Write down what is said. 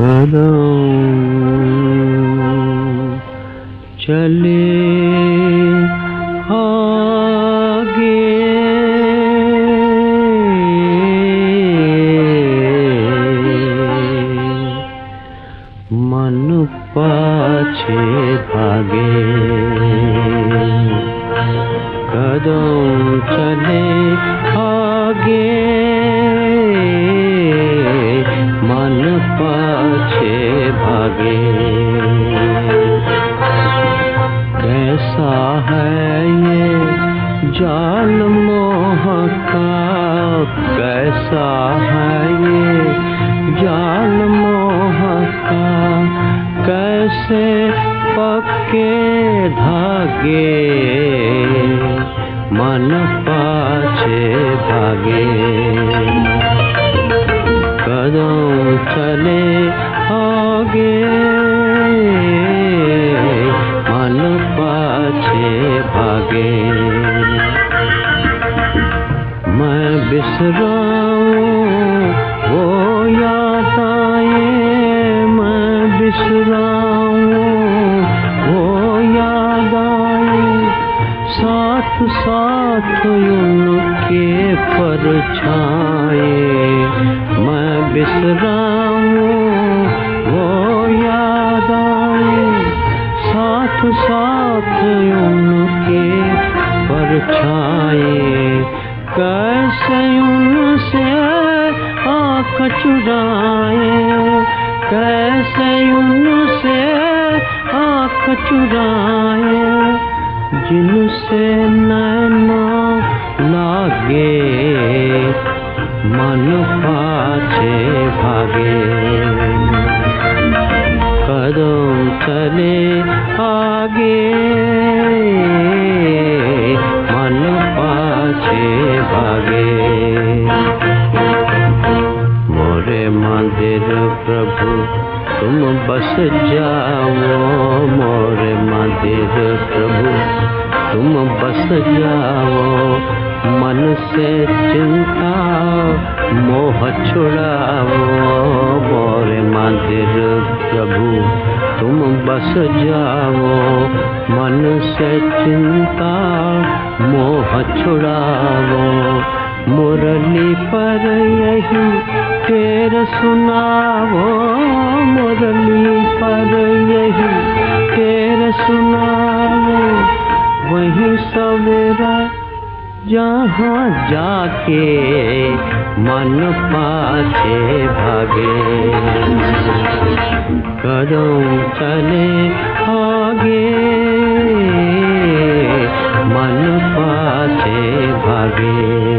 कदम चले आगे। मन पाछे भागे। कदम चले पाछे भागे। कैसा है ये जाल मोह का कैसा है ये जाल मोह का कैसे पक्के धागे? मन पाछे भागे। कदम भागे मैं बिसराऊं, वो याद आए। मैं बिसराऊं, वो याद आए। साथ साथ उनके परछाए मैं बिसराऊं, वो याद आए। साथ साथ चुराए कैसे उनसे आँख चुराए जिनसे नैना लागे मन पाछे बस जाओ मोरे मंदिर प्रभु। तुम बस जाओ, मन से चिंता मोह छुड़ाओ मोरे मंदिर प्रभु। तुम बस जाओ, मन से चिंता मोह छुड़ाओ। मुरली पर यही फेर सुनावो, मुरली पर यही फेर सुनावो। वही सवेरा जहाँ जाके मन पाछे भागे। कदम चले आगे, मन पाछे भागे।